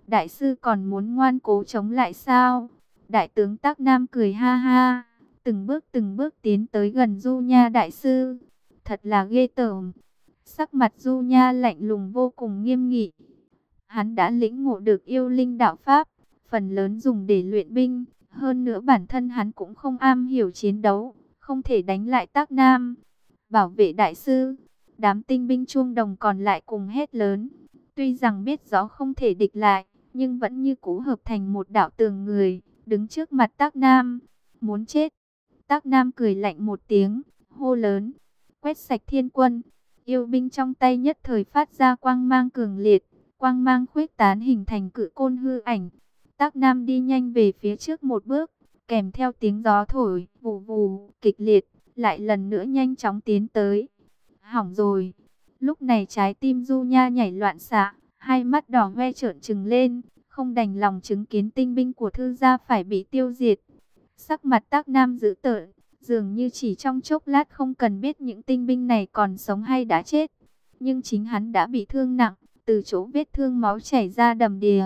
Đại Sư còn muốn ngoan cố chống lại sao? Đại tướng tác nam cười ha ha, từng bước từng bước tiến tới gần Du Nha Đại Sư. Thật là ghê tởm. Sắc mặt Du Nha lạnh lùng vô cùng nghiêm nghị. Hắn đã lĩnh ngộ được yêu linh đạo Pháp, phần lớn dùng để luyện binh. Hơn nữa bản thân hắn cũng không am hiểu chiến đấu, không thể đánh lại tác nam. Bảo vệ đại sư, đám tinh binh chuông đồng còn lại cùng hét lớn. Tuy rằng biết rõ không thể địch lại, nhưng vẫn như cũ hợp thành một đạo tường người, đứng trước mặt tác nam. Muốn chết. Tác nam cười lạnh một tiếng, hô lớn, quét sạch thiên quân. Yêu binh trong tay nhất thời phát ra quang mang cường liệt, quang mang khuếch tán hình thành cự côn hư ảnh. Tác Nam đi nhanh về phía trước một bước, kèm theo tiếng gió thổi, vù vù, kịch liệt, lại lần nữa nhanh chóng tiến tới. Hỏng rồi. Lúc này trái tim Du Nha nhảy loạn xạ, hai mắt đỏ hoe trợn trừng lên, không đành lòng chứng kiến tinh binh của thư gia phải bị tiêu diệt. Sắc mặt Tác Nam dữ tợn, dường như chỉ trong chốc lát không cần biết những tinh binh này còn sống hay đã chết. Nhưng chính hắn đã bị thương nặng, từ chỗ vết thương máu chảy ra đầm đìa.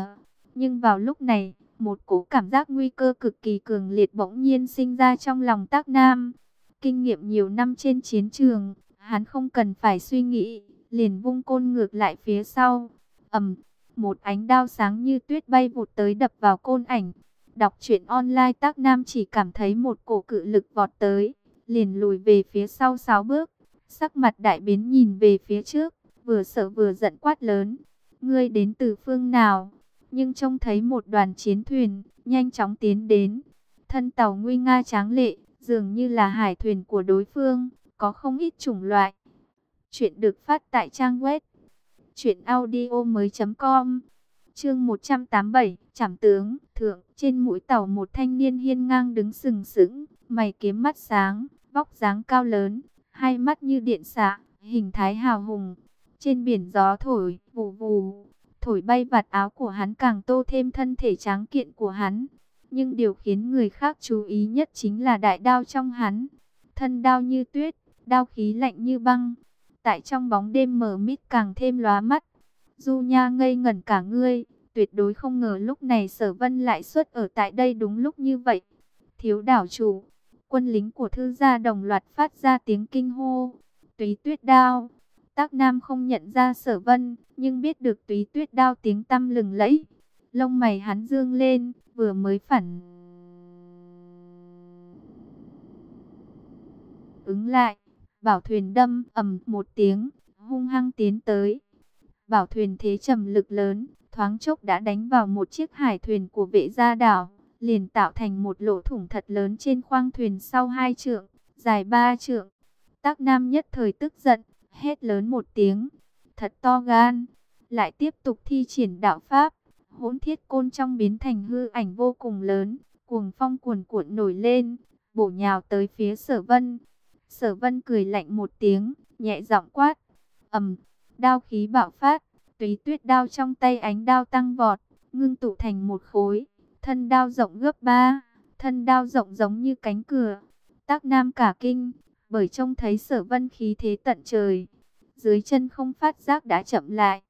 Nhưng vào lúc này, một cố cảm giác nguy cơ cực kỳ cường liệt bỗng nhiên sinh ra trong lòng tác nam. Kinh nghiệm nhiều năm trên chiến trường, hắn không cần phải suy nghĩ, liền vung côn ngược lại phía sau. ầm, một ánh đao sáng như tuyết bay vụt tới đập vào côn ảnh. Đọc truyện online tác nam chỉ cảm thấy một cổ cự lực vọt tới, liền lùi về phía sau sáu bước. Sắc mặt đại biến nhìn về phía trước, vừa sợ vừa giận quát lớn. Ngươi đến từ phương nào? Nhưng trông thấy một đoàn chiến thuyền, nhanh chóng tiến đến. Thân tàu nguy nga tráng lệ, dường như là hải thuyền của đối phương, có không ít chủng loại. Chuyện được phát tại trang web chuyện audio mới.com Chương 187, Trảm tướng, thượng, trên mũi tàu một thanh niên hiên ngang đứng sừng sững, mày kiếm mắt sáng, vóc dáng cao lớn, hai mắt như điện xạ, hình thái hào hùng. Trên biển gió thổi, vù vù, thổi bay vạt áo của hắn càng tô thêm thân thể tráng kiện của hắn. Nhưng điều khiến người khác chú ý nhất chính là đại đao trong hắn. Thân đao như tuyết, đao khí lạnh như băng. Tại trong bóng đêm mờ mịt càng thêm lóa mắt. Du Nha ngây ngẩn cả ngươi, tuyệt đối không ngờ lúc này Sở Vân lại xuất ở tại đây đúng lúc như vậy. Thiếu đảo chủ, quân lính của thư gia đồng loạt phát ra tiếng kinh hô. Túy Tuyết đao. Tác Nam không nhận ra Sở Vân, nhưng biết được Túy Tuyết đao tiếng tâm lừng lẫy. Lông mày hắn dương lên, vừa mới phản ứng lại, Bảo thuyền đâm ầm một tiếng, hung hăng tiến tới. Bảo thuyền thế trầm lực lớn, thoáng chốc đã đánh vào một chiếc hải thuyền của vệ gia đảo, liền tạo thành một lỗ thủng thật lớn trên khoang thuyền sau hai trượng, dài ba trượng. Tác Nam nhất thời tức giận, hét lớn một tiếng, thật to gan, lại tiếp tục thi triển đạo pháp, hỗn thiết côn trong biến thành hư ảnh vô cùng lớn, cuồng phong cuồn cuộn nổi lên, bổ nhào tới phía sở vân. Sở vân cười lạnh một tiếng, nhẹ giọng quát, ầm, đao khí bạo phát, túy tuyết đao trong tay ánh đao tăng vọt, ngưng tụ thành một khối, thân đao rộng gấp ba, thân đao rộng giống như cánh cửa. Tác Nam cả kinh, bởi trông thấy sở vân khí thế tận trời, dưới chân không phát giác đã chậm lại,